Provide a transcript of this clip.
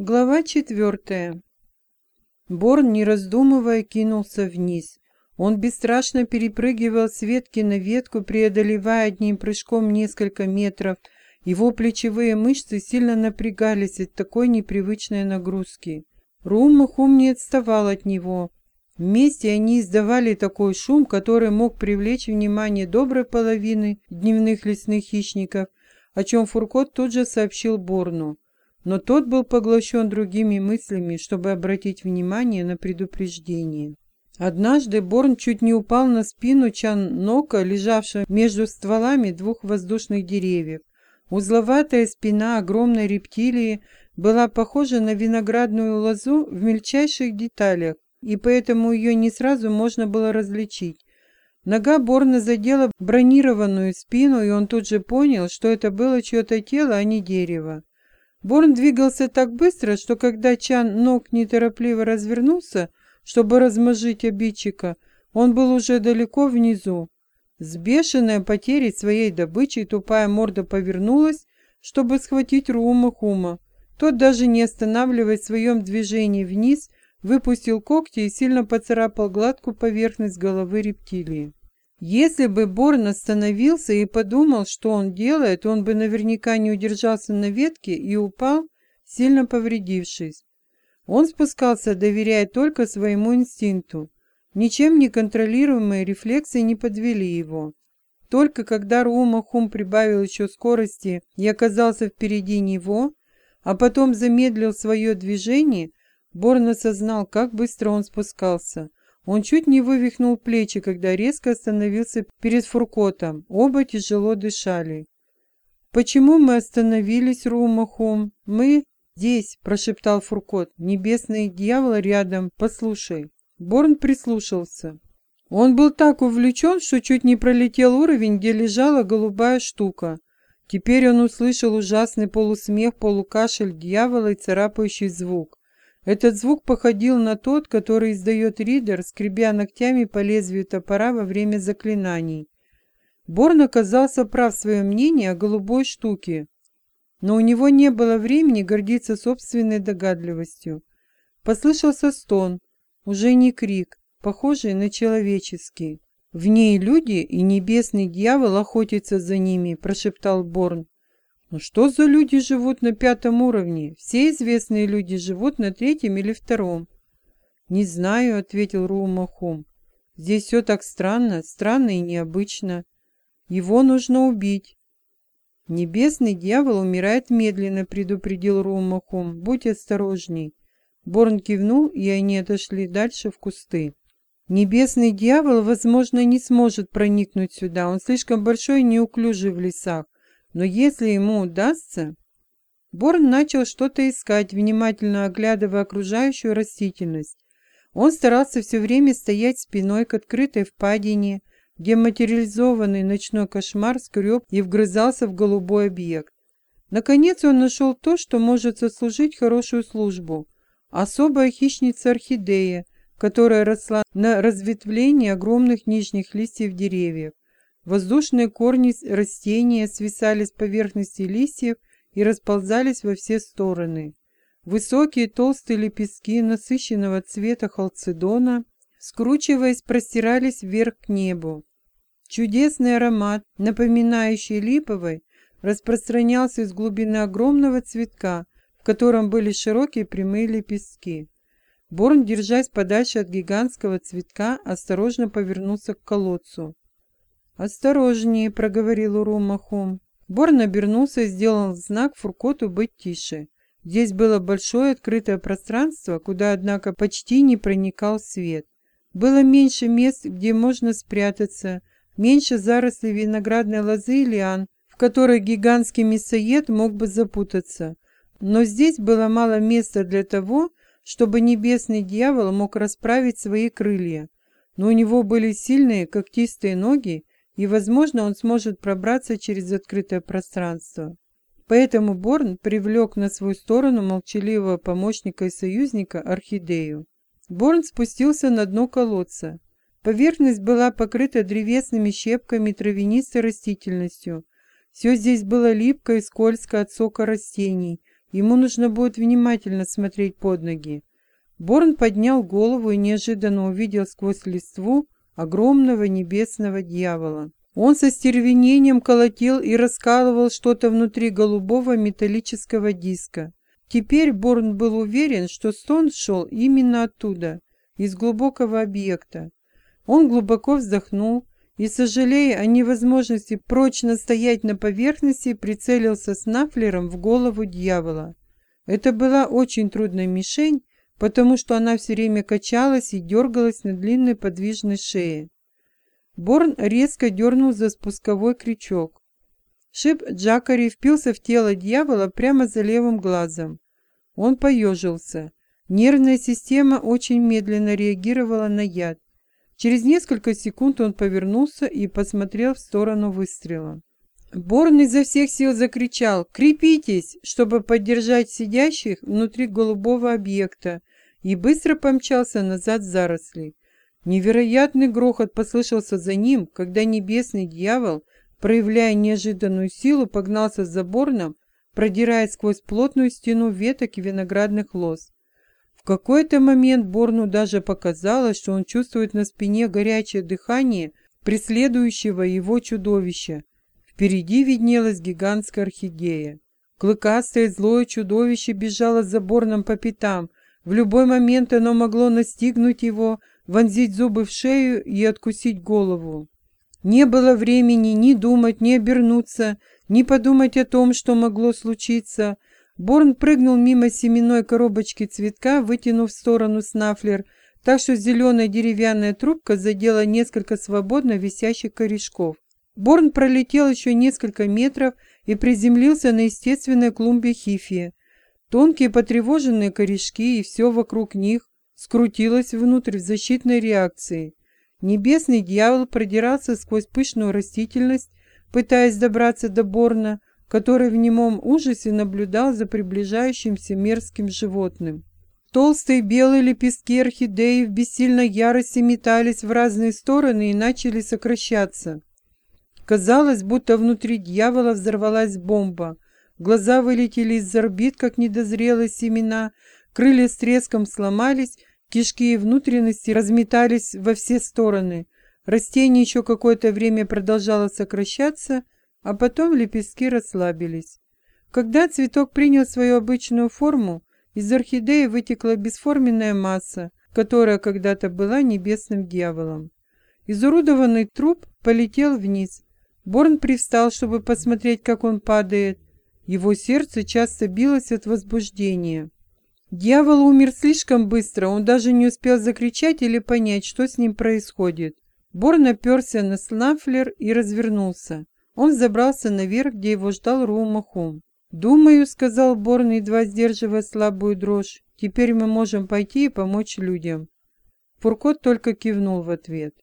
Глава четвертая. Борн, не раздумывая, кинулся вниз. Он бесстрашно перепрыгивал с ветки на ветку, преодолевая одним прыжком несколько метров. Его плечевые мышцы сильно напрягались от такой непривычной нагрузки. Румахум не отставал от него. Вместе они издавали такой шум, который мог привлечь внимание доброй половины дневных лесных хищников, о чем Фуркот тут же сообщил Борну но тот был поглощен другими мыслями, чтобы обратить внимание на предупреждение. Однажды Борн чуть не упал на спину Чан-Нока, лежавшего между стволами двух воздушных деревьев. Узловатая спина огромной рептилии была похожа на виноградную лозу в мельчайших деталях, и поэтому ее не сразу можно было различить. Нога Борна задела бронированную спину, и он тут же понял, что это было чье-то тело, а не дерево. Борн двигался так быстро, что когда Чан ног неторопливо развернулся, чтобы размажить обидчика, он был уже далеко внизу. С бешеной потерей своей добычи тупая морда повернулась, чтобы схватить Рума Хума. Тот, даже не останавливаясь в своем движении вниз, выпустил когти и сильно поцарапал гладкую поверхность головы рептилии. Если бы Борн остановился и подумал, что он делает, он бы наверняка не удержался на ветке и упал, сильно повредившись. Он спускался, доверяя только своему инстинкту. Ничем не контролируемые рефлексы не подвели его. Только когда Рума Хум прибавил еще скорости и оказался впереди него, а потом замедлил свое движение, Борн осознал, как быстро он спускался. Он чуть не вывихнул плечи, когда резко остановился перед Фуркотом. Оба тяжело дышали. «Почему мы остановились, Румахом? Мы здесь», — прошептал Фуркот. «Небесный дьявол рядом. Послушай». Борн прислушался. Он был так увлечен, что чуть не пролетел уровень, где лежала голубая штука. Теперь он услышал ужасный полусмех, полукашель дьявола и царапающий звук. Этот звук походил на тот, который издает Ридер, скребя ногтями по лезвию топора во время заклинаний. Борн оказался прав в своем мнении о голубой штуке, но у него не было времени гордиться собственной догадливостью. Послышался стон, уже не крик, похожий на человеческий. «В ней люди и небесный дьявол охотятся за ними», – прошептал Борн. Ну что за люди живут на пятом уровне? Все известные люди живут на третьем или втором. Не знаю, ответил Руумахум. Здесь все так странно, странно и необычно. Его нужно убить. Небесный дьявол умирает медленно, предупредил Руумахум. Будь осторожней. Борн кивнул, и они отошли дальше в кусты. Небесный дьявол, возможно, не сможет проникнуть сюда. Он слишком большой и неуклюжий в лесах. Но если ему удастся... Борн начал что-то искать, внимательно оглядывая окружающую растительность. Он старался все время стоять спиной к открытой впадине, где материализованный ночной кошмар скреб и вгрызался в голубой объект. Наконец он нашел то, что может сослужить хорошую службу. Особая хищница орхидея, которая росла на разветвлении огромных нижних листьев деревьев. Воздушные корни растения свисали с поверхности листьев и расползались во все стороны. Высокие толстые лепестки насыщенного цвета халцедона, скручиваясь, простирались вверх к небу. Чудесный аромат, напоминающий липовый, распространялся из глубины огромного цветка, в котором были широкие прямые лепестки. Борн, держась подальше от гигантского цветка, осторожно повернулся к колодцу. «Осторожнее», — проговорил Урумахом. Борн обернулся и сделал знак Фуркоту быть тише. Здесь было большое открытое пространство, куда, однако, почти не проникал свет. Было меньше мест, где можно спрятаться, меньше зарослей виноградной лозы и лиан, в которой гигантский мясоед мог бы запутаться. Но здесь было мало места для того, чтобы небесный дьявол мог расправить свои крылья. Но у него были сильные когтистые ноги, и, возможно, он сможет пробраться через открытое пространство. Поэтому Борн привлек на свою сторону молчаливого помощника и союзника Орхидею. Борн спустился на дно колодца. Поверхность была покрыта древесными щепками травянистой растительностью. Все здесь было липко и скользко от сока растений, ему нужно будет внимательно смотреть под ноги. Борн поднял голову и неожиданно увидел сквозь листву огромного небесного дьявола. Он со стервенением колотил и раскалывал что-то внутри голубого металлического диска. Теперь Борн был уверен, что стон шел именно оттуда, из глубокого объекта. Он глубоко вздохнул и, сожалея о невозможности прочно стоять на поверхности, прицелился с нафлером в голову дьявола. Это была очень трудная мишень, потому что она все время качалась и дергалась на длинной подвижной шее. Борн резко дернул за спусковой крючок. Шип Джакари впился в тело дьявола прямо за левым глазом. Он поежился. Нервная система очень медленно реагировала на яд. Через несколько секунд он повернулся и посмотрел в сторону выстрела. Борн изо всех сил закричал «Крепитесь!», чтобы поддержать сидящих внутри голубого объекта, и быстро помчался назад в заросли. Невероятный грохот послышался за ним, когда небесный дьявол, проявляя неожиданную силу, погнался за Борном, продираясь сквозь плотную стену веток и виноградных лоз. В какой-то момент Борну даже показалось, что он чувствует на спине горячее дыхание преследующего его чудовища. Впереди виднелась гигантская орхидея. Клыкастое злое чудовище бежало за Борном по пятам. В любой момент оно могло настигнуть его, вонзить зубы в шею и откусить голову. Не было времени ни думать, ни обернуться, ни подумать о том, что могло случиться. Борн прыгнул мимо семенной коробочки цветка, вытянув в сторону снафлер, так что зеленая деревянная трубка задела несколько свободно висящих корешков. Борн пролетел еще несколько метров и приземлился на естественной клумбе хифии. Тонкие потревоженные корешки и все вокруг них скрутилась внутрь в защитной реакции. Небесный дьявол продирался сквозь пышную растительность, пытаясь добраться до Борна, который в немом ужасе наблюдал за приближающимся мерзким животным. Толстые белые лепестки орхидеи в бессильной ярости метались в разные стороны и начали сокращаться. Казалось, будто внутри дьявола взорвалась бомба. Глаза вылетели из орбит, как недозрелые семена, крылья с треском сломались, Кишки и внутренности разметались во все стороны. Растение еще какое-то время продолжало сокращаться, а потом лепестки расслабились. Когда цветок принял свою обычную форму, из орхидеи вытекла бесформенная масса, которая когда-то была небесным дьяволом. Изуродованный труп полетел вниз. Борн привстал, чтобы посмотреть, как он падает. Его сердце часто билось от возбуждения. Дьявол умер слишком быстро, он даже не успел закричать или понять, что с ним происходит. Борн оперся на снафлер и развернулся. Он забрался наверх, где его ждал Роумахум. «Думаю», — сказал Борн, едва сдерживая слабую дрожь, — «теперь мы можем пойти и помочь людям». Фуркот только кивнул в ответ.